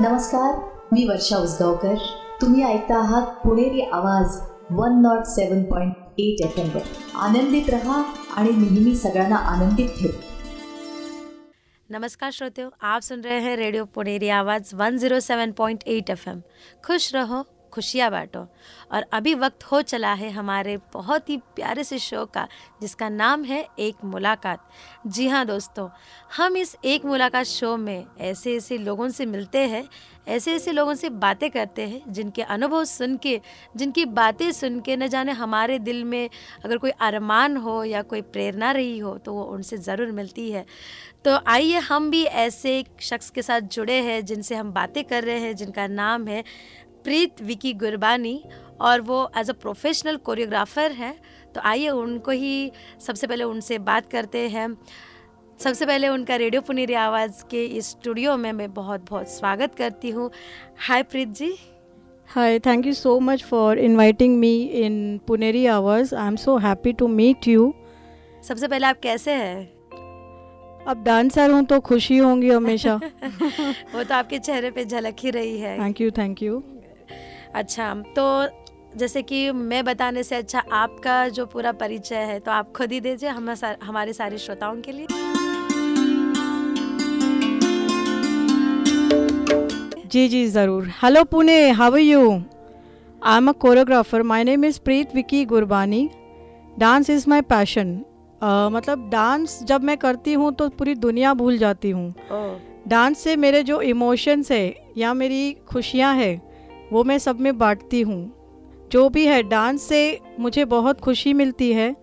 नमस्कार मी वर्षा उसगावकर. तुम्ही ऐकता आहात पुणेरी आवाज one nought seven point eight F M वर. आनंदित रहा आणि नेहमी सगळ्यांना आनंदित ठेव. नमस्कार श्रोते आप सुन रहे हैं रेडियो पुणेरी आवाज़ 107.8 एफएम खुश रहो खुशियाँ बांटो। और अभी वक्त हो चला है हमारे बहुत ही प्यारे से शो का, जिसका नाम है एक मुलाकात। जी हाँ दोस्तों, हम इस एक मुलाकात शो में ऐसे ऐसे लोगों से मिलते हैं ऐसे ऐसे लोगों से बातें करते हैं, जिनके अनुभव सुन के, जिनकी बातें सुन के न जाने हमारे दिल में अगर कोई अरमान हो या कोई प्रेरणा रही हो तो वो उनसे ज़रूर मिलती है। तो आइए हम भी ऐसे शख्स के साथ जुड़े हैं, जिनसे हम बातें कर रहे हैं, जिनका नाम है प्रीत विकी गुरबानी और वो एज अ प्रोफेशनल कोरियोग्राफर हैं। तो आइए उनको ही सबसे पहले उनसे बात करते हैं। सबसे पहले उनका रेडियो पुनेरी आवाज़ के इस स्टूडियो में मैं बहुत बहुत स्वागत करती हूँ। Hi Preet ji. Hi, thank you so much for inviting me in Puneri Hours. I'm so happy to meet you. सबसे पहले आप कैसे हैं? अब डांसर हूँ तो खुशी होंगी हमेशा। वो तो आपके चेहरे पे झलक ही रही है। थैंक यू थैंक यू अच्छा तो जैसे कि मैं बताने से अच्छा आपका जो पूरा परिचय है तो आप खुद ही दीजिए हम हमारे सारे श्रोताओं के लिए। जी जी ज़रूर। Hello Pune how are you I am a choreographer my name is Preet Vicky Gurbani dance is my passion मतलब डांस जब मैं करती हूँ तो पूरी दुनिया भूल जाती हूँ। Dance oh. से मेरे जो इमोशंस है या मेरी खुशियाँ है वो मैं सब में बांटती हूँ। जो भी है डांस से मुझे बहुत खुशी मिलती है।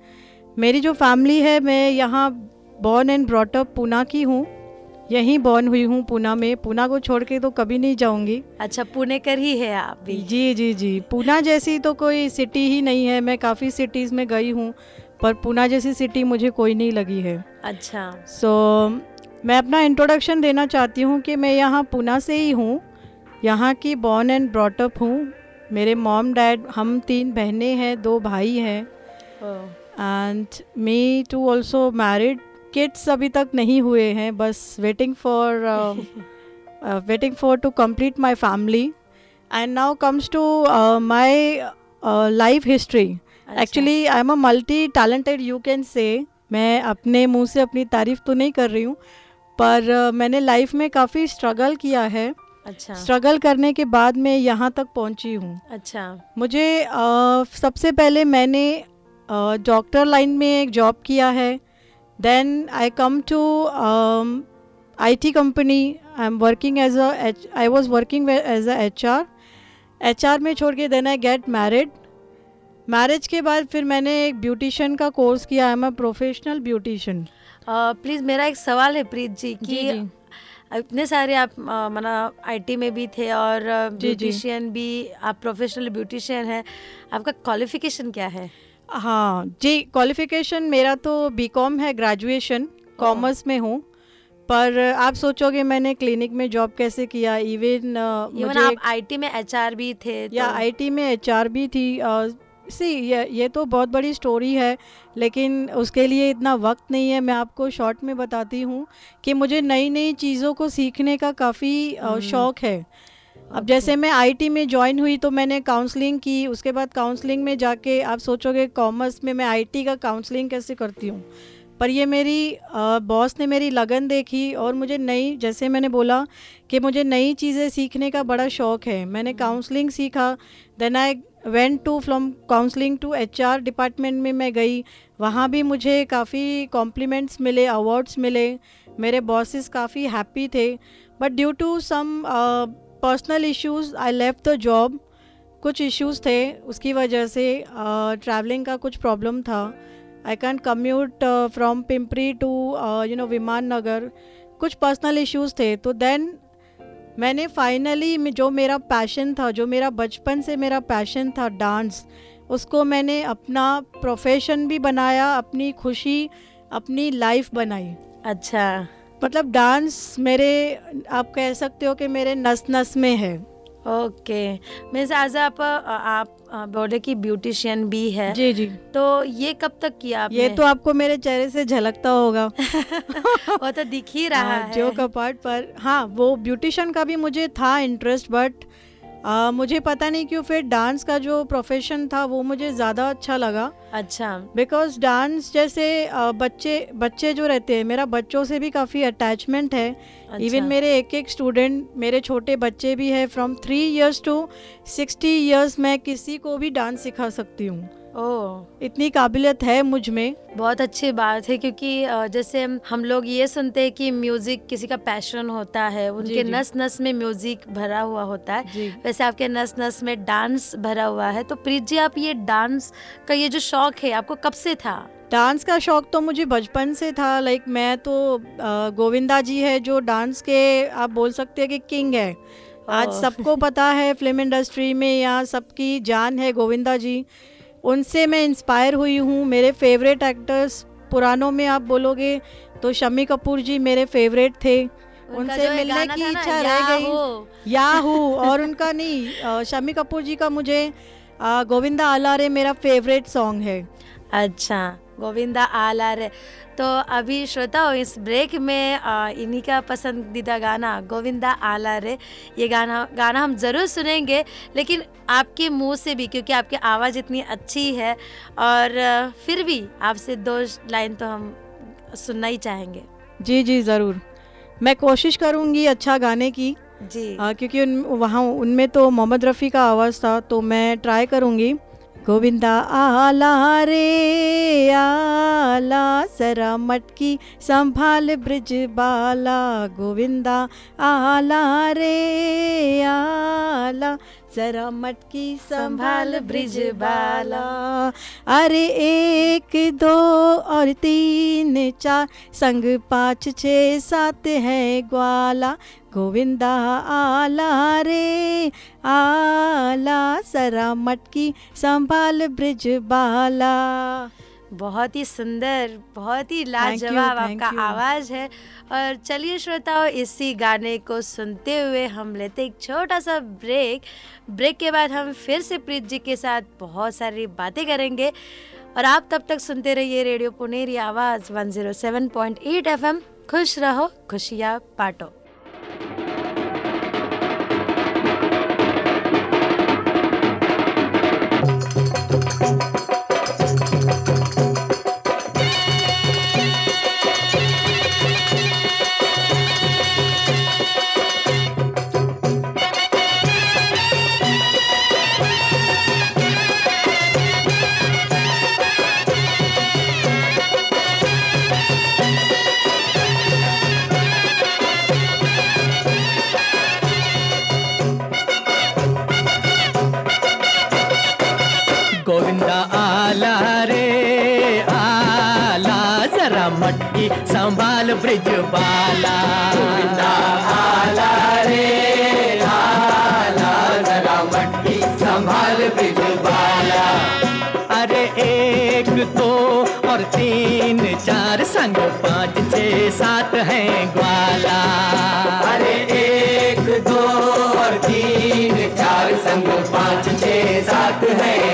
मेरी जो फैमिली है मैं यहाँ बॉर्न एंड ब्रॉटअप पूना की हूँ। यहीं बॉर्न हुई हूँ पूना में। पूना को छोड़ के तो कभी नहीं जाऊँगी। अच्छा पुणे कर ही है आप भी। जी जी जी। पूना जैसी तो कोई सिटी ही नहीं है। मैं काफ़ी सिटीज़ में गई हूँ पर पूना जैसी सिटी मुझे कोई नहीं लगी है। अच्छा। सो so, मैं अपना इंट्रोडक्शन देना चाहती हूँ कि मैं यहाँ पूना से ही हूँ। यहाँ की बॉर्न एंड ब्रॉटअप हूँ। मेरे मॉम डैड हम तीन बहनें हैं दो भाई हैं। And me too also married kids अभी तक नहीं हुए हैं बस waiting for waiting for to complete my family and now comes to my life history actually I am a multi talented you can say मैं अपने मुँह से अपनी तारीफ़ तो नहीं कर रही हूँ पर uh, मैंने लाइफ में काफ़ी स्ट्रगल किया है। अच्छा। स्ट्रगल करने के बाद मैं यहाँ तक पहुँची हूँ। अच्छा। मुझे आ, सबसे पहले मैंने डॉक्टर लाइन में एक जॉब किया है। Then I come to I T company I am working as I was working as a H R H R में छोड़ के then I get married marriage के बाद फिर मैंने एक ब्यूटिशियन का कोर्स किया। I am a professional beautician please मेरा एक सवाल है प्रीत जी कि जी, जी. इतने सारे आप मना आईटी में भी थे और ब्यूटिशियन भी आप प्रोफेशनल ब्यूटिशियन हैं। आपका क्वालिफिकेशन क्या है? हाँ जी क्वालिफिकेशन मेरा तो बीकॉम है ग्रेजुएशन कॉमर्स में हूँ। पर आप सोचोगे मैंने क्लिनिक में जॉब कैसे किया? इवन इवन आप आईटी में एचआर भी थे या तो... आईटी में एचआर भी थी सी ये ये तो बहुत बड़ी स्टोरी है लेकिन उसके लिए इतना वक्त नहीं है। मैं आपको शॉर्ट में बताती हूँ कि मुझे नई नई चीज़ों को सीखने का काफ़ी हम्म। शौक़ है। अब जैसे मैं आईटी में ज्वाइन हुई तो मैंने काउंसलिंग की उसके बाद काउंसलिंग में जाके आप सोचोगे कॉमर्स में मैं आईटी का काउंसलिंग कैसे करती हूँ? पर ये मेरी बॉस ने मेरी लगन देखी और मुझे नई जैसे मैंने बोला कि मुझे नई चीज़ें सीखने का बड़ा शौक़ है। मैंने काउंसलिंग सीखा then I went to from counselling to HR department में मैं गई। वहाँ भी मुझे काफ़ी कॉम्प्लीमेंट्स मिले अवार्ड्स मिले। मेरे बॉसेस काफ़ी हैप्पी थे। But due to some personal issues I left the job कुछ इश्यूज़ थे। उसकी वजह से ट्रैवलिंग uh, का कुछ प्रॉब्लम था। I can commute from Pimpri to you know Viman Nagar कुछ पर्सनल इश्यूज़ थे। तो देन मैंने फाइनली जो मेरा पैशन था जो मेरा बचपन से मेरा पैशन था डांस उसको मैंने अपना प्रोफेशन भी बनाया अपनी खुशी अपनी लाइफ बनाई। अच्छा। मतलब डांस मेरे आप कह सकते हो कि मेरे नस नस में है। ओके। मीन्स एज आप आप बोले की ब्यूटिशियन भी है। जी जी। तो ये कब तक किया आपने? ये तो आपको मेरे चेहरे से झलकता होगा। वो तो दिख ही रहा आ, है। जो कपाट पर। हाँ वो ब्यूटिशियन का भी मुझे था इंटरेस्ट बट आ, मुझे पता नहीं क्यों फिर डांस का जो प्रोफेशन था वो मुझे ज़्यादा अच्छा लगा। अच्छा। बिकॉज़ डांस जैसे आ, बच्चे बच्चे जो रहते हैं मेरा बच्चों से भी काफ़ी अटैचमेंट है। इवन अच्छा मेरे एक एक स्टूडेंट मेरे छोटे बच्चे भी है from three years to sixty years मैं किसी को भी डांस सिखा सकती हूँ। ओ इतनी काबिलियत है मुझमें। बहुत अच्छी बात है क्योंकि जैसे हम- हम लोग ये सुनते हैं कि म्यूज़िक किसी का पैशन होता है उनके जी। नस नस में म्यूज़िक भरा हुआ होता है। वैसे आपके नस नस में डांस भरा हुआ है तो प्रीत जी आप ये डांस का ये जो शौक है आपको कब से था? डांस का शौक तो मुझे बचपन से था लाइक मैं तो गोविंदा जी है जो डांस के आप बोल सकते हैं कि किंग है। आज सबको पता है फ़िल्म इंडस्ट्री में या सबकी जान है गोविंदा जी। उनसे मैं इंस्पायर हुई हूँ। मेरे फेवरेट एक्टर्स पुरानों में आप बोलोगे तो शमी कपूर जी मेरे फेवरेट थे। उनसे ये मिलने की इच्छा रह गई। याहो। याहू और उनका नहीं शमी कपूर जी का मुझे गोविंदा आलारे मेरा फेवरेट सॉन्ग है। अच्छा। गोविंदा आला रे तो अभी श्रोताओ इस ब्रेक में इन्हीं का पसंदीदा गाना गोविंदा आला रे ये गाना गाना हम ज़रूर सुनेंगे लेकिन आपके मुँह से भी क्योंकि आपकी आवाज़ इतनी अच्छी है और फिर भी आपसे दो लाइन तो हम सुनना ही चाहेंगे। जी जी ज़रूर। मैं कोशिश करूँगी अच्छा गाने की जी। आ, क्योंकि उन वहाँ उनमें तो मोहम्मद रफ़ी का आवाज़ था तो मैं ट्राई करूँगी। गोविंदा आला रे आला सरा मटकी संभाल ब्रिज बाला। गोविंदा आला रे आला जरा मटकी संभाल ब्रिज बाला अरे एक दो और तीन चार संग पाँच छः सात है ग्वाला। गोविंदा आला रे आला सरा मटकी संभाल ब्रिज बाला बहुत ही सुंदर बहुत ही लाजवाब आपका आवाज़ है। और चलिए श्रोताओं इसी गाने को सुनते हुए हम लेते एक छोटा सा ब्रेक। ब्रेक के बाद हम फिर से प्रीत जी के साथ बहुत सारी बातें करेंगे। और आप तब तक सुनते रहिए रेडियो पुनेरी आवाज़ 107.8 एफएम खुश रहो खुशियाँ बांटो। मटकी संभाल ब्रिज बाला। आला रे आला संभाल ब्रिज बाला अरे एक दो और तीन, चार संग पाँच छः सात हैं ग्वाला। अरे एक दो और तीन, चार संग पाँच छः सात हैं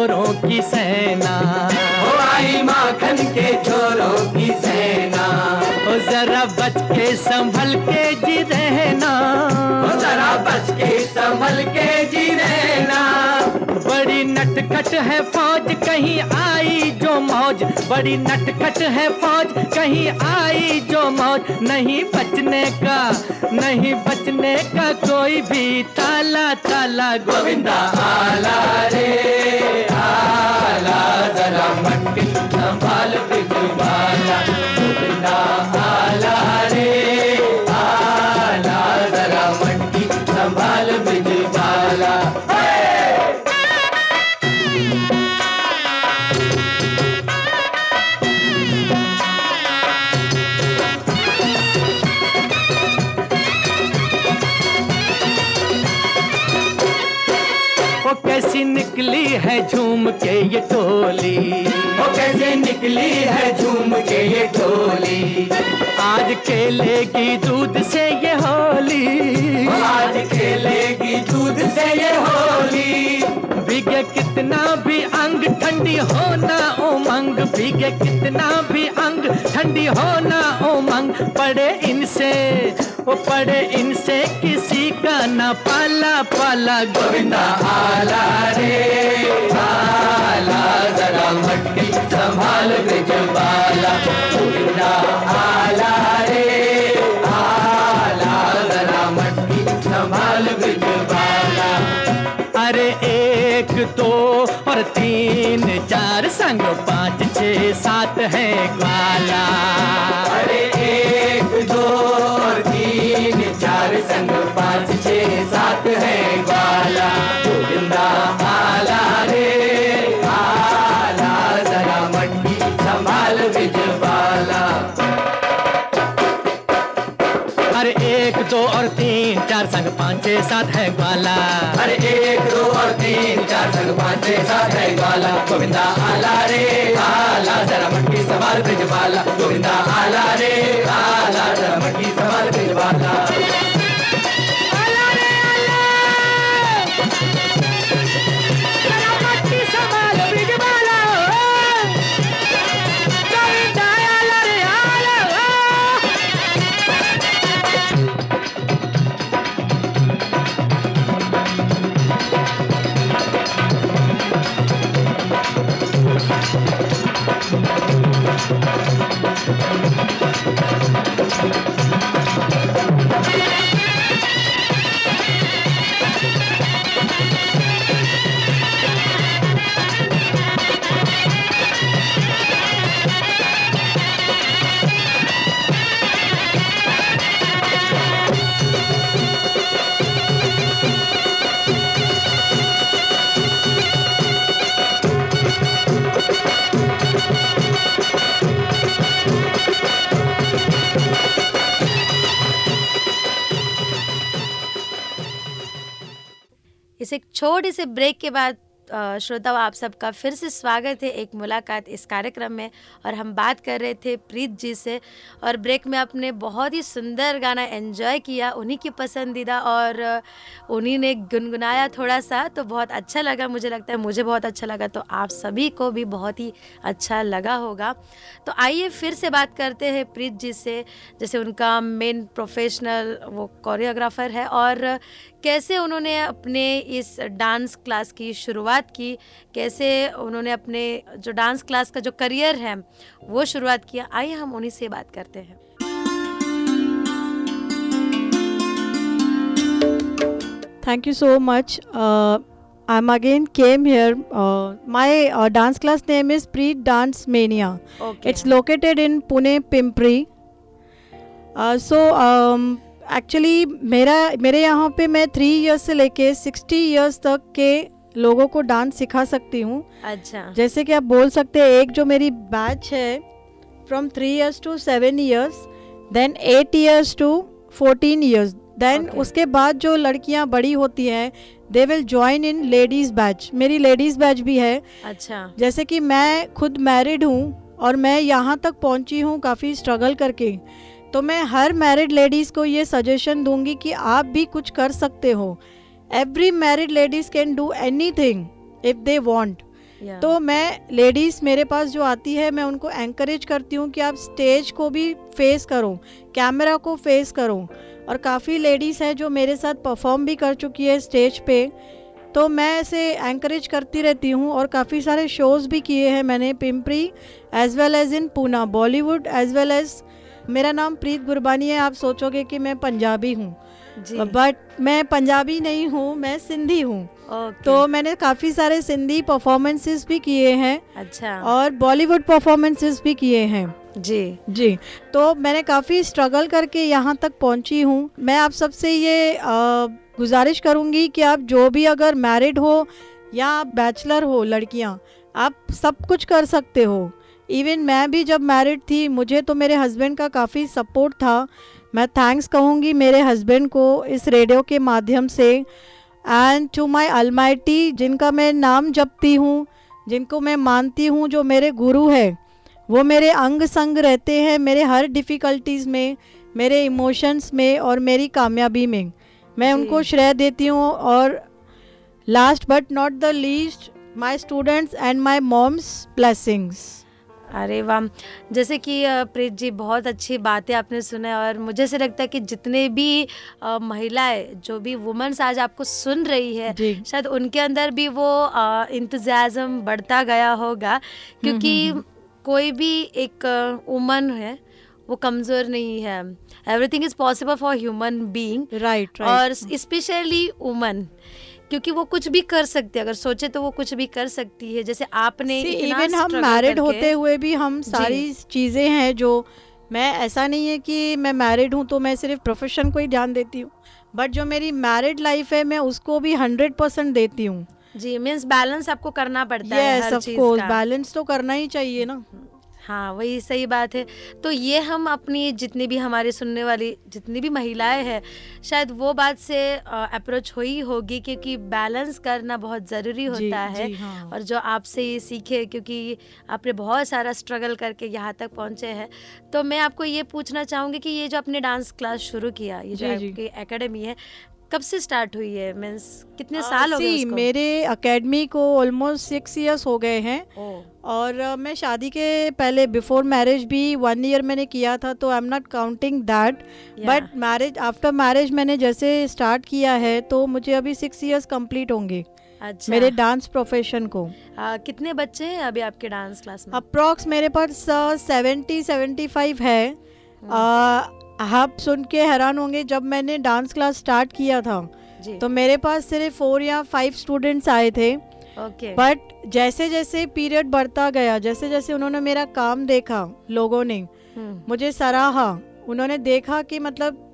चोरों की सेना। ओ आई माखन के छोरों की सेना। ओ जरा बच के संभल के नटखट है फौज, कहीं आई जो मौज। बड़ी नटखट है फौज, कहीं आई जो मौज। नहीं बचने का, नहीं बचने का कोई भी ताला ताला गोविंदा, आला रे, आला जरा मट्टी। के ये टोली। वो कैसे निकली है झूम के ये टोली? आज खेलेगी दूध से ये होली। आज खेलेगी दूध से ये होली। भीगे कितना भी अंग ठंडी होना उमंग भीगे कितना भी अंग ठंडी होना उमंग। पड़े इनसे वो पड़े इनसे किसी का ना पाला पाला। गोविंदा आला रे आला जरा मट्टी संभाल ब्रिज गोविंदा आला एक दो और तीन चार संग पाँच छः सात है ग्वाला। अरे एक दो और तीन चार संग पाँच छः सात है ग्वाला। सात है ग्वाला। अरे एक, दो और तीन, चार संग पाँच छः सात है ग्वाला। गोविंदा आला रे, आला, जरा मटकी सवाल ब्रिज बाला गोविंदा आला रे, आला, जरा मटकी सवाल ब्रिज छोटे से ब्रेक के बाद श्रोताओं, आप सबका फिर से स्वागत है एक मुलाकात इस कार्यक्रम में। और हम बात कर रहे थे प्रीत जी से और ब्रेक में आपने बहुत ही सुंदर गाना एंजॉय किया, उन्हीं की पसंदीदा और उन्हीं ने गुनगुनाया थोड़ा सा तो बहुत अच्छा लगा मुझे लगता है, मुझे बहुत अच्छा लगा तो आप सभी को भी बहुत ही अच्छा लगा होगा। तो आइए फिर से बात करते हैं प्रीत जी से, जैसे उनका मेन प्रोफेशनल वो कोरियोग्राफर है और कैसे उन्होंने अपने इस डांस क्लास की शुरुआत की? कैसे उन्होंने अपने जो डांस क्लास का जो करियर है वो शुरुआत किया? आइए हम उन्हीं से बात करते हैं। Thank you so much I am again came here my dance class name is pre dance mania it's located in Pune Pimpri so actually मेरा मेरे यहाँ पे मैं थ्री इयर्स से लेके सिक्सटी इयर्स तक के लोगों को डांस सिखा सकती हूँ। अच्छा। जैसे कि आप बोल सकते हैं एक जो मेरी बैच है from three years to seven years then eight years to fourteen years then उसके बाद जो लड़कियाँ बड़ी होती हैं they will join in ladies batch मेरी लेडीज़ बैच भी है। अच्छा। जैसे कि मैं खुद मैरिड हूँ और मैं यहाँ तक पहुँची हूँ काफ़ी स्ट्रगल करके। तो मैं हर मैरिड लेडीज़ को ये सजेशन दूँगी कि आप भी कुछ कर सकते हो। Every married ladies can do anything if they want तो मैं लेडीज़ मेरे पास जो आती है मैं उनको एंकरेज करती हूँ कि आप स्टेज को भी फेस करो कैमरा को फेस करो। और काफ़ी लेडीज़ हैं जो मेरे साथ परफॉर्म भी कर चुकी है स्टेज पे। तो मैं ऐसे एंकरेज करती रहती हूँ और काफ़ी सारे शोज़ भी किए हैं मैंने Pimpri as well as in Poona Bollywood as well as मेरा नाम प्रीत गुरबानी है आप सोचोगे कि मैं पंजाबी हूँ। बट मैं पंजाबी नहीं हूँ मैं सिंधी हूँ। ओके तो मैंने काफ़ी सारे सिंधी परफॉर्मेंसेस भी किए हैं अच्छा। और बॉलीवुड परफॉर्मेंसेस भी किए हैं। जी। जी। तो मैंने काफ़ी स्ट्रगल करके यहाँ तक पहुँची हूँ। मैं आप सबसे ये अ, गुजारिश करूँगी कि आप जो भी अगर मैरिड हो या आप बैचलर हो लड़कियाँ आप सब कुछ कर सकते हो। इवन मैं भी जब मैरिड थी मुझे तो मेरे हस्बैंड का काफ़ी सपोर्ट था। मैं थैंक्स कहूँगी मेरे हस्बैंड को इस रेडियो के माध्यम से। एंड टू माय अलमाइटी जिनका मैं नाम जपती हूँ जिनको मैं मानती हूँ जो मेरे गुरु है वो मेरे अंग संग रहते हैं मेरे हर डिफ़िकल्टीज़ में मेरे इमोशंस में और मेरी कामयाबी में। मैं उनको श्रेय देती हूँ और last but not the least my students and my mom's blessings अरे वाह। जैसे कि प्रीत जी बहुत अच्छी बातें आपने सुना और मुझे से लगता है कि जितने भी महिलाएँ जो भी वुमेन्स आज आपको सुन रही है शायद उनके अंदर भी वो इंतज़ाज़म बढ़ता गया होगा। क्योंकि हम्म, कोई भी एक वुमन है वो कमज़ोर नहीं है। Everything is possible for human being right और स्पेशली वुमन क्योंकि वो कुछ भी कर सकती है अगर सोचे तो वो कुछ भी कर सकती है। जैसे आपने इवन हम मैरिड होते हुए भी हम सारी चीज़ें हैं जो मैं ऐसा नहीं है कि मैं मैरिड हूँ तो मैं सिर्फ़ प्रोफेशन को ही ध्यान देती हूँ। बट जो मेरी मैरिड लाइफ है मैं उसको भी हंड्रेड परसेंट देती हूँ। जी मीन्स बैलेंस आपको करना पड़ता yes, है हर चीज़ का। बैलेंस तो करना ही चाहिए ना। हाँ वही सही बात है। तो ये हम अपनी जितनी भी हमारे सुनने वाली जितनी भी महिलाएँ हैं शायद वो बात से अप्रोच हुई होगी क्योंकि बैलेंस करना बहुत ज़रूरी होता जी है। जी हाँ। और जो आपसे ये सीखे क्योंकि आपने बहुत सारा स्ट्रगल करके यहाँ तक पहुँचे हैं। तो मैं आपको ये पूछना चाहूँगी कि ये जो आपने डांस क्लास शुरू किया ये जी। आपकी एकेडमी है कब से स्टार्ट हुई है मीन्स कितने साल हो गए उसको? मेरे एकेडमी को ऑलमोस्ट सिक्स इयर्स हो गए हैं। और अ, मैं शादी के पहले बिफोर मैरिज भी वन ईयर मैंने किया था तो I am not counting that but marriage after marriage मैंने जैसे स्टार्ट किया है तो मुझे अभी सिक्स इयर्स कंप्लीट होंगे। अच्छा। मेरे डांस प्रोफेशन को। आ, कितने बच्चे हैं अभी आपके डांस क्लास में? अप्रॉक्स मेरे पास सेवेंटी सेवेंटी फाइव है। हम्म। आप सुन के हैरान होंगे जब मैंने डांस क्लास स्टार्ट किया था तो मेरे पास सिर्फ़ फोर या फाइव स्टूडेंट्स आए थे। ओके बट जैसे जैसे पीरियड बढ़ता गया जैसे जैसे उन्होंने मेरा काम देखा लोगों ने हम्म, मुझे सराहा। उन्होंने देखा कि मतलब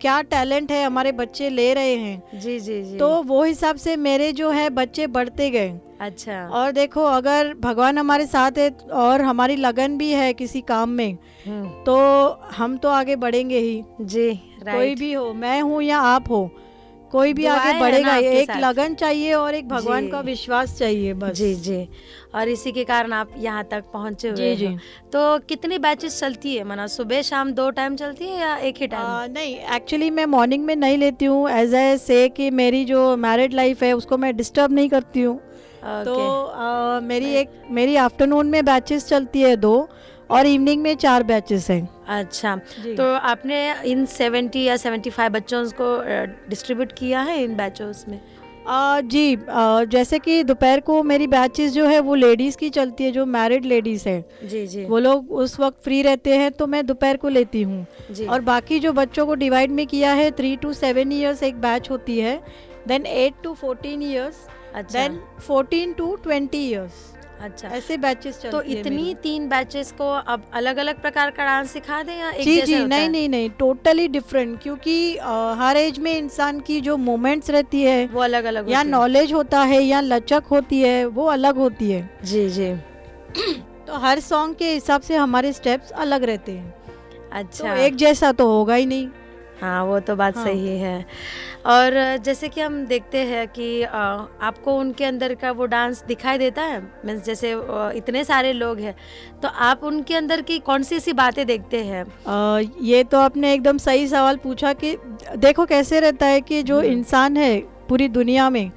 क्या टैलेंट है हमारे बच्चे ले रहे हैं। जी जी जी। तो वो हिसाब से मेरे जो है बच्चे बढ़ते गए। अच्छा। और देखो अगर भगवान हमारे साथ है और हमारी लगन भी है किसी काम में हम्म, तो हम तो आगे बढ़ेंगे ही। जी कोई भी हो मैं हूँ या आप हो कोई भी आगे बढ़ेगा एक लगन चाहिए और एक भगवान का विश्वास चाहिए बस। जी जी। और इसी के कारण आप यहाँ तक पहुँचे हुए जी जी। तो कितनी बैचेस चलती है? मना सुबह शाम दो टाइम चलती है या एक ही टाइम नहीं एक्चुअली मैं मॉर्निंग में नहीं लेती हूँ एज ए से कि मेरी जो मैरिड लाइफ है उसको मैं डिस्टर्ब नहीं करती हूँ। तो आ, मेरी एक मेरी आफ्टरनून में बैचेस चलती है दो और इवनिंग में चार बैचेस हैं। अच्छा तो आपने इन सेवेंटी या सेवेंटी फाइव बच्चों को डिस्ट्रीब्यूट किया है इन बैचों में? आ, जी आ, जैसे कि दोपहर को मेरी बैचेस जो है वो लेडीज़ की चलती है जो मैरिड लेडीज़ हैं। जी जी। वो लोग उस वक्त फ्री रहते हैं तो मैं दोपहर को लेती हूँ। और बाकी जो बच्चों को डिवाइड में किया है थ्री टू सेवन ईयर्स एक बैच होती है then eight to fourteen years अच्छा। Then fourteen to twenty years अच्छा। ऐसे बैचेस तो इतनी तीन बैचेस को अब अलग अलग प्रकार का डांस सिखा दें या एक जी जी नहीं नहीं नहीं टोटली डिफरेंट क्योंकि अ, हर एज में इंसान की जो मोमेंट्स रहती है वो अलग अलग या नॉलेज होता है या लचक होती है वो अलग होती है। जी जी। तो हर सॉन्ग के हिसाब से हमारे स्टेप्स अलग रहते हैं। तो अच्छा एक जैसा तो होगा ही नहीं। हाँ वो तो बात हाँ। सही है। और जैसे कि हम देखते हैं कि आपको उनके अंदर का वो डांस दिखाई देता है? मीन्स जैसे इतने सारे लोग हैं तो आप उनके अंदर की कौन सी ऐसी बातें देखते हैं? ये तो आपने एकदम सही सवाल पूछा कि देखो कैसे रहता है कि जो हम्म। इंसान है पूरी दुनिया में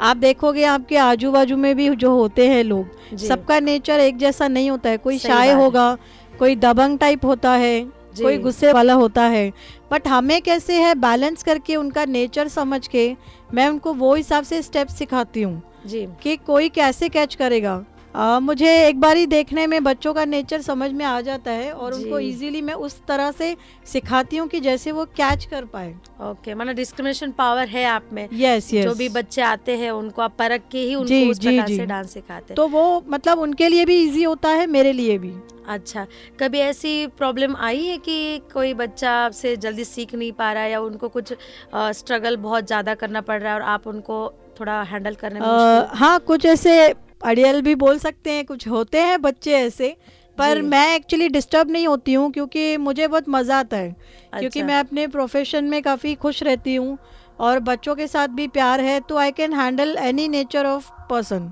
आप देखोगे आपके आजू बाजू में भी जो होते हैं लोग सबका नेचर एक जैसा नहीं होता है। कोई शाय होगा कोई दबंग टाइप होता है कोई गुस्से वाला होता है। बट हमें कैसे है बैलेंस करके उनका नेचर समझ के मैं उनको वो हिसाब से स्टेप सिखाती हूँ जी। कि कोई कैसे कैच करेगा। आ, मुझे एक बार ही देखने में बच्चों का नेचर समझ में आ जाता है और उनको। इजीली मैं उस तरह से सिखाती हूँ कि जैसे वो कैच कर पाए। ओके मतलब डिस्क्रिमिनेशन पावर है आप में। यस यस जो भी बच्चे आते हैं उनको आप परख के ही उनको जी, उस जी, जी। से डांस सिखाते हैं। तो वो मतलब उनके लिए भी इजी होता है मेरे लिए भी। अच्छा कभी ऐसी प्रॉब्लम आई है कि कोई बच्चा आपसे जल्दी सीख नहीं पा रहा है या उनको कुछ स्ट्रगल बहुत ज़्यादा करना पड़ रहा है और आप उनको थोड़ा हैंडल करने में हाँ कुछ ऐसे अड़ियल भी बोल सकते हैं कुछ होते हैं बच्चे ऐसे पर मैं एक्चुअली डिस्टर्ब नहीं होती हूँ क्योंकि मुझे बहुत मज़ा आता है अच्छा। क्योंकि अच्छा, मैं अपने प्रोफेशन में काफ़ी खुश रहती हूँ और बच्चों के साथ भी प्यार है तो I can handle any nature of person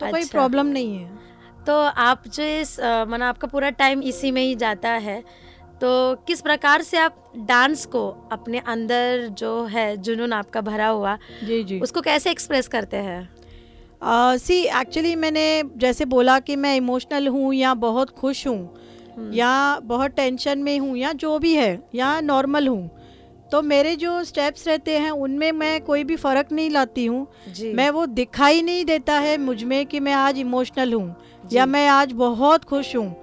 तो कोई अच्छा। प्रॉब्लम नहीं है तो आप जो इस माना आपका पूरा टाइम इसी में ही जाता है तो किस प्रकार से आप डांस को अपने अंदर जो है जुनून आपका भरा हुआ जी जी उसको कैसे एक्सप्रेस करते हैं सी uh, एक्चुअली मैंने जैसे बोला कि मैं इमोशनल हूँ या बहुत खुश हूँ हम्म, या बहुत टेंशन में हूँ या जो भी है या नॉर्मल हूँ तो मेरे जो स्टेप्स रहते हैं उनमें मैं कोई भी फ़र्क नहीं लाती हूँ। मैं वो दिखाई नहीं देता है मुझमें कि मैं आज इमोशनल हूँ या मैं आज बहुत खुश हूँ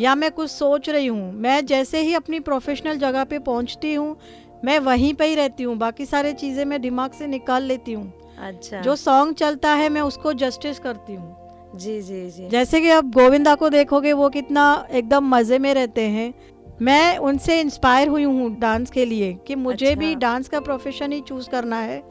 या मैं कुछ सोच रही हूँ। मैं जैसे ही अपनी प्रोफेशनल जगह पे पहुँचती हूँ मैं वहीं पे ही रहती हूँ। बाकी सारे चीज़ें मैं दिमाग से निकाल लेती हूँ। अच्छा। जो सॉन्ग चलता है मैं उसको जस्टिस करती हूँ। जी जी जी। जैसे कि अब गोविंदा को देखोगे वो कितना एकदम मज़े में रहते हैं। मैं उनसे इंस्पायर हुई हूँ डांस के लिए कि मुझे अच्छा। भी डांस का प्रोफेशन ही चूज़ करना है।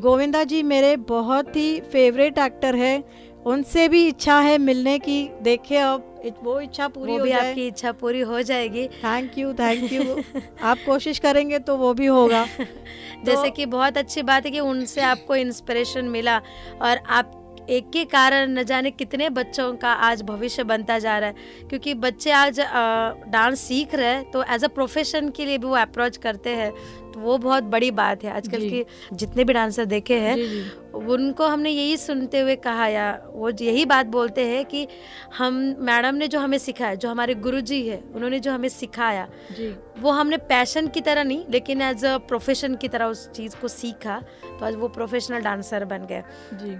गोविंदा जी मेरे बहुत ही फेवरेट एक्टर है। उनसे भी इच्छा है मिलने की। देखे अब वो इच्छा पूरी वो हो भी जाए। आपकी इच्छा पूरी हो जाएगी। थैंक यू थैंक यू आप कोशिश करेंगे तो वो भी होगा। जैसे तो- कि बहुत अच्छी बात है कि उनसे आपको इंस्पिरेशन मिला और आप एक के कारण न जाने कितने बच्चों का आज भविष्य बनता जा रहा है। क्योंकि बच्चे आज डांस सीख रहे हैं तो एज अ प्रोफेशन के लिए भी वो अप्रोच करते हैं। तो वो बहुत बड़ी बात है। आजकल। के जितने भी डांसर देखे हैं उनको हमने यही सुनते हुए कहा या वो यही बात बोलते हैं कि हम मैडम ने जो हमें सिखाया जो हमारे गुरु जी है उन्होंने जो हमें सिखाया जी। वो हमने पैशन की तरह नहीं लेकिन एज अ प्रोफेशन की तरह उस चीज़ को सीखा। तो आज वो प्रोफेशनल डांसर बन गए।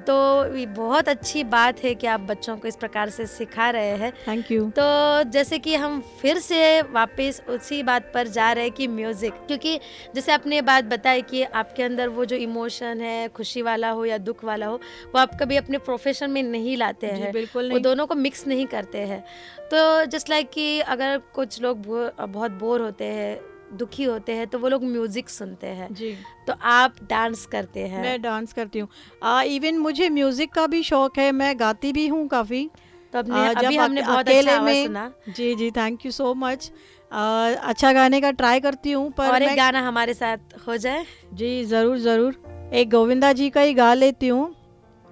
तो ये बहुत अच्छी बात है कि आप बच्चों को इस प्रकार से सिखा रहे हैं। थैंक यू तो जैसे कि हम फिर से वापस उसी बात पर जा रहे हैं कि म्यूज़िक क्योंकि जैसे आपने बात बताई कि आपके अंदर वो जो इमोशन है खुशी वाला हो या दुख वाला हो वो आप कभी अपने प्रोफेशन में नहीं लाते हैं। बिल्कुल वो दोनों को मिक्स नहीं करते हैं। तो जस्ट लाइक कि अगर कुछ लोग बहुत बोर होते हैं दुखी होते हैं तो वो लोग म्यूज़िक सुनते हैं। जी। तो आप डांस करते हैं। मैं डांस करती हूँ। इवन मुझे म्यूज़िक का भी शौक है मैं गाती भी हूँ काफ़ी। तो आ, अपने अभी हमने बहुत अकेले अच्छा में- सुना। जी जी थैंक यू सो मच अच्छा गाने का ट्राई करती हूँ पर और एक गाना हमारे साथ हो जाए। जी ज़रूर ज़रूर। एक गोविंदा जी का ही गा लेती हूँ।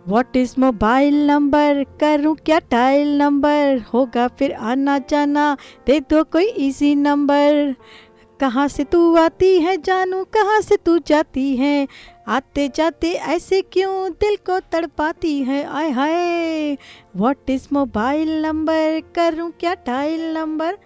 वॉट इज़ मोबाइल नंबर करूँ क्या टाइल नंबर होगा फिर आना जाना दे दो कोई इजी नंबर कहाँ से तू आती है जानू, कहाँ से तू जाती है? आते जाते ऐसे क्यों दिल को तड़पाती है? आय हाय वॉट इज़ मोबाइल नंबर करूँ क्या टाइल नंबर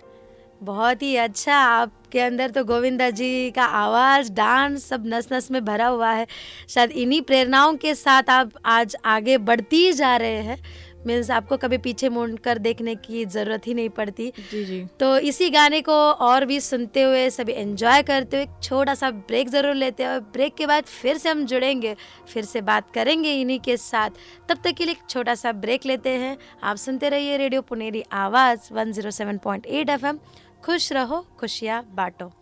बहुत ही अच्छा आपके अंदर तो गोविंदा जी का आवाज़, डांस सब नस नस में भरा हुआ है। शायद इन्हीं प्रेरणाओं के साथ आप आज आगे बढ़ती जा रहे हैं। मीन्स आपको कभी पीछे मुड़ कर देखने की ज़रूरत ही नहीं पड़ती। जी जी। तो इसी गाने को और भी सुनते हुए सभी एंजॉय करते हुए एक छोटा सा ब्रेक ज़रूर लेते हैं और ब्रेक के बाद फिर से हम जुड़ेंगे फिर से बात करेंगे इन्हीं के साथ। तब तक के लिए एक छोटा सा ब्रेक लेते हैं। आप सुनते रहिए रेडियो पुनेरी आवाज़ 107.8 एफएम खुश रहो खुशियाँ बांटो।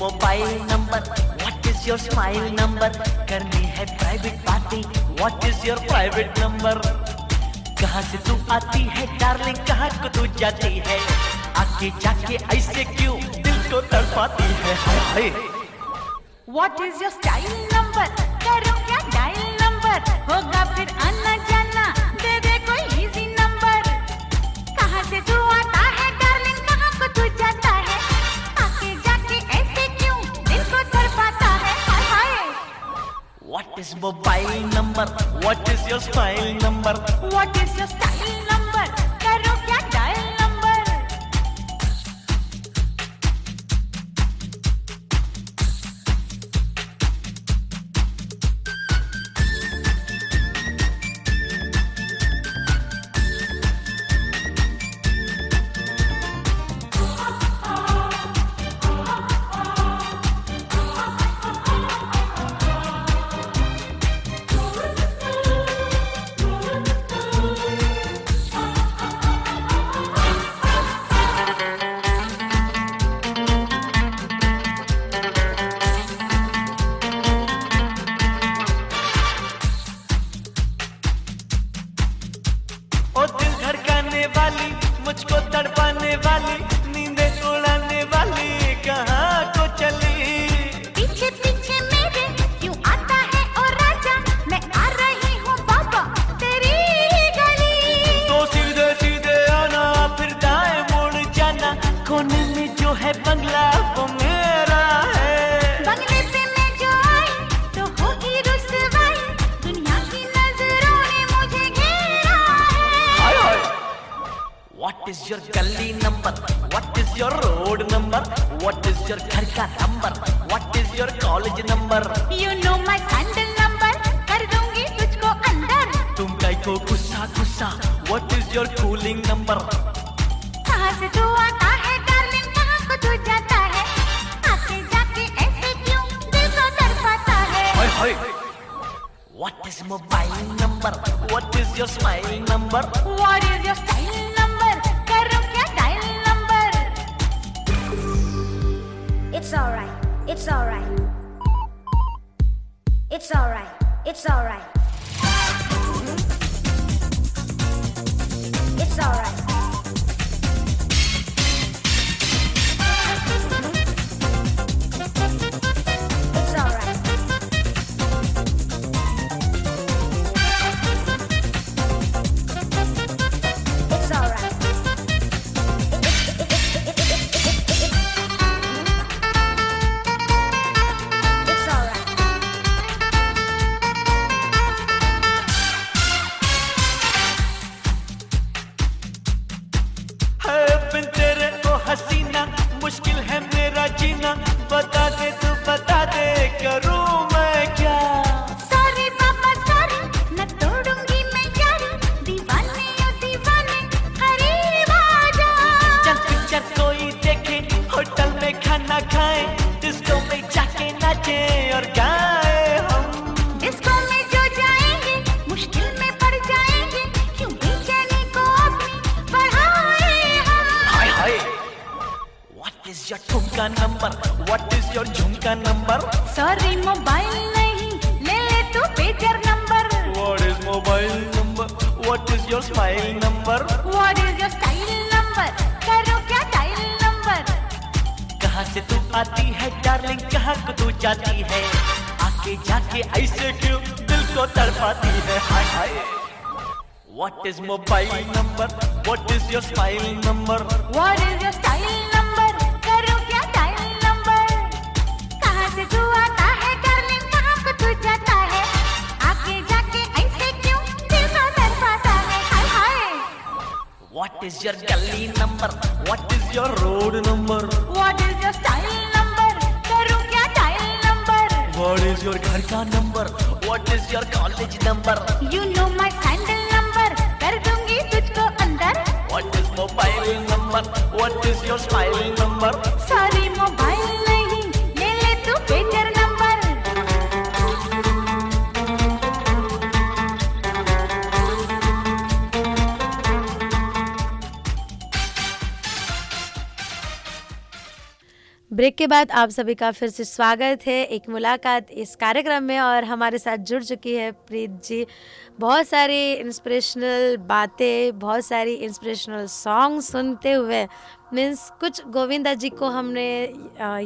Mobile number what is your smile number करनी है private party what is your private number कहाँ से तू आती है डार्लिंग कहाँ को तू जाती है? आके जाके ऐसे क्यों दिल को तड़पाती है? हाय। इज़ योर स्टाइल नंबर करो क्या डायल नंबर होगा फिर आना is mobile number? What is your style number? What is your style number? What is mobile number? What is your smile number? What is your style number करूँ क्या dial number It's alright, it's alright. It's alright, it's alright. It's alright. Number What is your झुमका number sorry mobile नहीं ले ले तू pager number What is mobile number What is your smile number? What is your style number करो क्या dial number कहाँ से तू आती है डार्लिंग कहाँ को तू जाती है? आके जाके ऐसे क्यों दिल को तड़पाती है? हाय हाय। What is mobile number? What is your smile number? What is your style number What is your gully number? What is your road number? What is your style number करूँ क्या dial number What is your घर का number? What is your college number? You know my sandal number कर दूँगी तुझको अंदर What is mobile number? What is your smile number? Sorry mobile नहीं break के बाद आप सभी का फिर से स्वागत है एक मुलाकात इस कार्यक्रम में और हमारे साथ जुड़ चुकी है प्रीत जी। बहुत सारी इंस्पिरेशनल बातें, बहुत सारी इंस्पिरेशनल सॉन्ग सुनते हुए मीन्स कुछ गोविंदा जी को हमने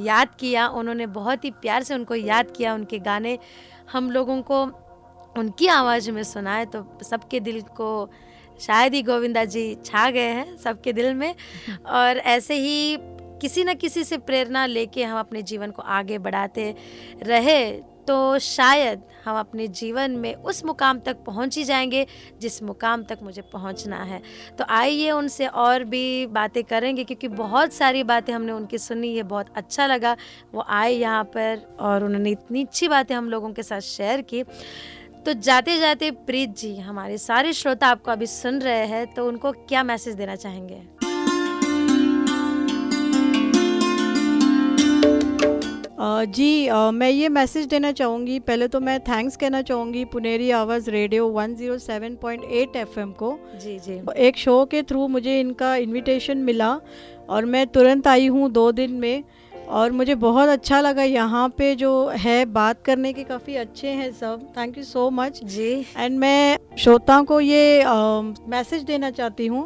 याद किया, उन्होंने बहुत ही प्यार से उनको याद किया, उनके गाने हम लोगों को उनकी आवाज़ में सुनाए तो सबके दिल को शायद ही गोविंदा जी छा गए हैं, सबके दिल में। और ऐसे ही किसी न किसी से प्रेरणा लेके हम अपने जीवन को आगे बढ़ाते रहे तो शायद हम अपने जीवन में उस मुकाम तक पहुँच ही जाएँगे जिस मुकाम तक मुझे पहुँचना है। तो आइए उनसे और भी बातें करेंगे, क्योंकि बहुत सारी बातें हमने उनकी सुनी, ये बहुत अच्छा लगा। वो आए यहाँ पर और उन्होंने इतनी अच्छी बातें हम लोगों के साथ शेयर की। तो जाते जाते प्रीत जी, हमारे सारे श्रोता आपको अभी सुन रहे हैं तो उनको क्या मैसेज देना चाहेंगे? जी मैं ये मैसेज देना चाहूँगी। पहले तो मैं थैंक्स कहना चाहूँगी पुनेरी आवाज़ रेडियो 107.8 एफएम को। जी जी। एक शो के थ्रू मुझे इनका इनविटेशन मिला और मैं तुरंत आई हूँ दो दिन में और मुझे बहुत अच्छा लगा यहाँ पे जो है बात करने के काफ़ी अच्छे हैं सब। थैंक यू सो मच जी। एंड मैं श्रोताओं को ये मैसेज देना चाहती हूँ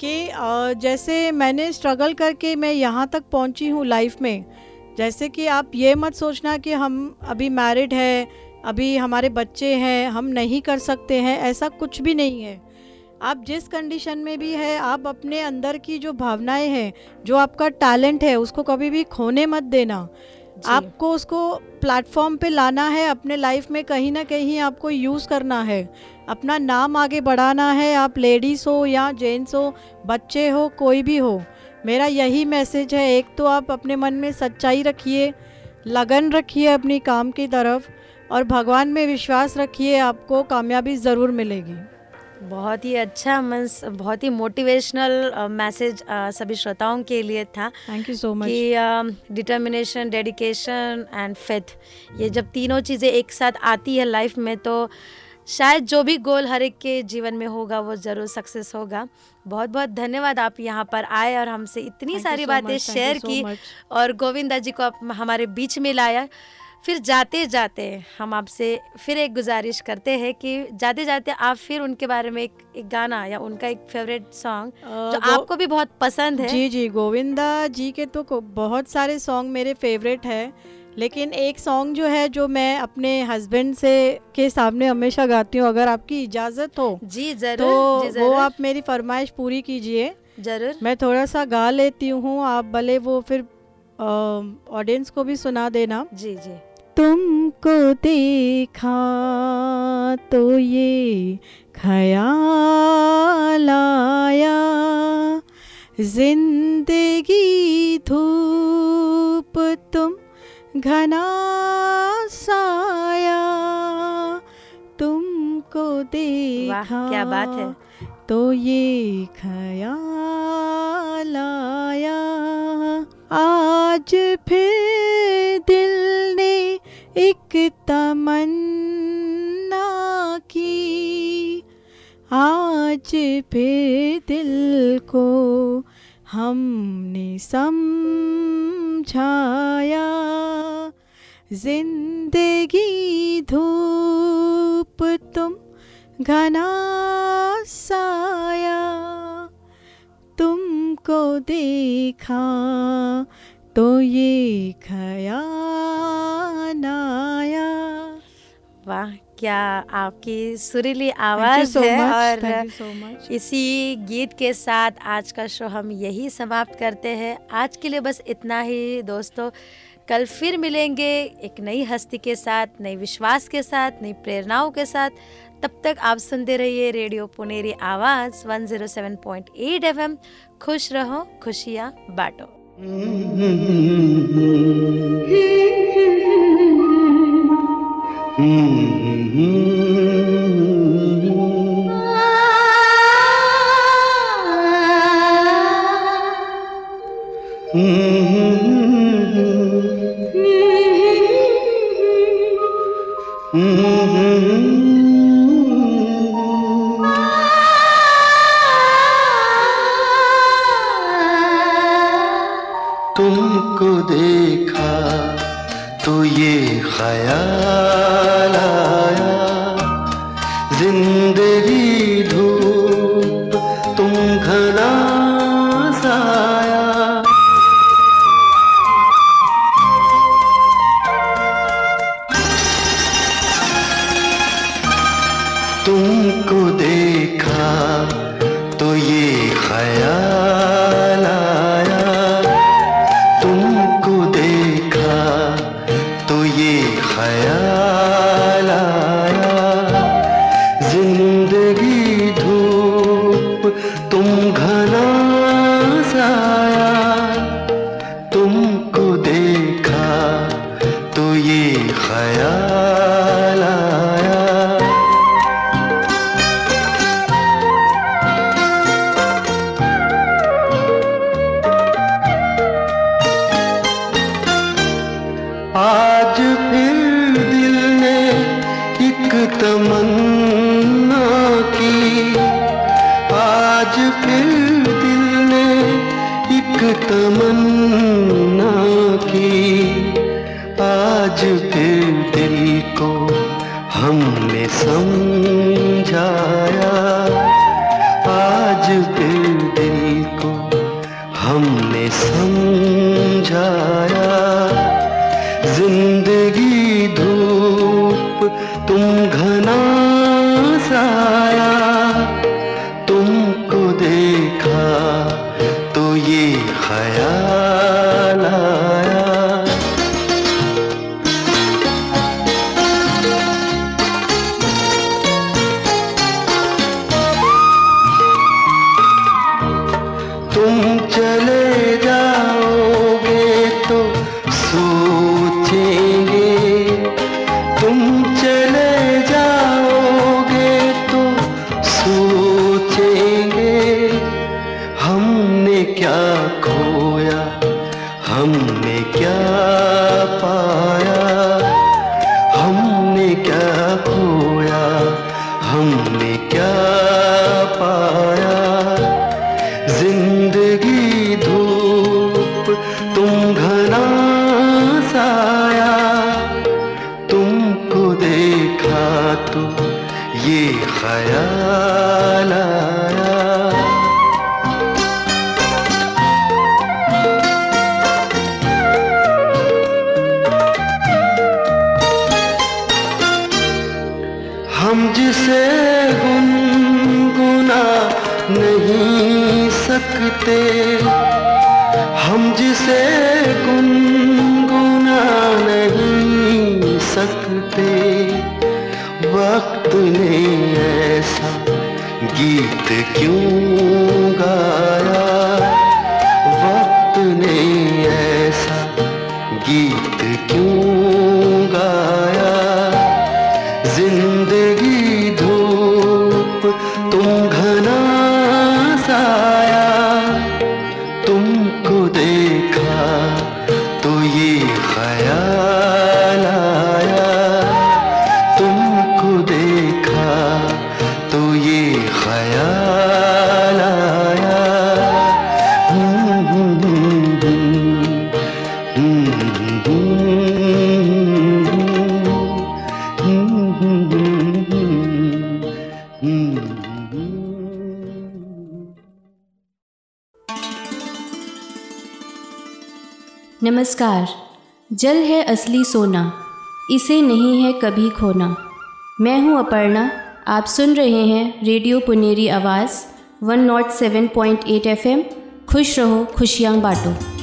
कि अ, जैसे मैंने स्ट्रगल करके मैं यहाँ तक पहुँची हूँ लाइफ में जैसे कि आप ये मत सोचना कि हम अभी मैरिड है अभी हमारे बच्चे हैं हम नहीं कर सकते हैं ऐसा कुछ भी नहीं है। आप जिस कंडीशन में भी है आप अपने अंदर की जो भावनाएँ हैं जो आपका टैलेंट है उसको कभी भी खोने मत देना। आपको उसको प्लेटफॉर्म पे लाना है अपने लाइफ में कहीं ना कहीं आपको यूज़ करना है। अपना नाम आगे बढ़ाना है आप लेडीज़ हो या जेंट्स हो बच्चे हो कोई भी हो। मेरा यही मैसेज है एक तो आप अपने मन में सच्चाई रखिए लगन रखिए अपनी काम की तरफ़ और भगवान में विश्वास रखिए आपको कामयाबी ज़रूर मिलेगी। बहुत ही अच्छा मीन्स बहुत ही मोटिवेशनल मैसेज सभी श्रोताओं के लिए था। थैंक यू सो मच कि डिटर्मिनेशन डेडिकेशन एंड फेथ ये जब तीनों चीज़ें एक साथ आती है लाइफ में तो शायद जो भी गोल हर एक के जीवन में होगा वो ज़रूर सक्सेस होगा। बहुत बहुत धन्यवाद आप यहाँ पर आए और हमसे इतनी Thank सारी so बातें शेयर so की. और गोविंदा जी को आप हमारे बीच में लाया। फिर जाते जाते हम आपसे फिर एक गुजारिश करते हैं कि जाते जाते आप फिर उनके बारे में एक, एक गाना या उनका एक फेवरेट सॉन्ग जो आपको भी बहुत पसंद है। जी जी गोविंदा जी के तो बहुत सारे सॉन्ग मेरे फेवरेट है। लेकिन एक सॉन्ग जो है जो मैं अपने हस्बैंड से के सामने हमेशा गाती हूँ अगर आपकी इजाज़त हो जी ज़रूर तो जी ज़रूर। वो आप मेरी फरमाइश पूरी कीजिए। ज़रूर। मैं थोड़ा सा गा लेती हूँ आप भले वो फिर ऑडियंस को भी सुना देना। जी जी। तुमको देखा तो ये ख्याल आया ज़िंदगी धूप तुम घना साया तुमको देखा क्या बात है। तो ये ख्याल आया। आज फिर दिल ने एक तमन्ना की। आज फिर दिल को हमने समझाया। ज़िंदगी धूप तुम घना साया तुमको देखा तो ये ख्याल आया। वाह क्या आपकी सुरीली आवाज़ so है much, और so इसी गीत के साथ आज का शो हम यही समाप्त करते हैं। आज के लिए बस इतना ही दोस्तों। कल फिर मिलेंगे एक नई हस्ती के साथ, नई विश्वास के साथ, नई प्रेरणाओं के साथ। तब तक आप सुनते रहिए रेडियो पुनेरी आवाज़ 107.8 एफएम खुश रहो, खुशियाँ बांटो। साया तूने ऐसा गीत क्यों गाया? नमस्कार। जल है असली सोना। इसे नहीं है कभी खोना। मैं हूँ अपर्णा। आप सुन रहे हैं रेडियो पुनेरी आवाज़ 107.8 एफएम खुश रहो, खुशियाँ बांटो।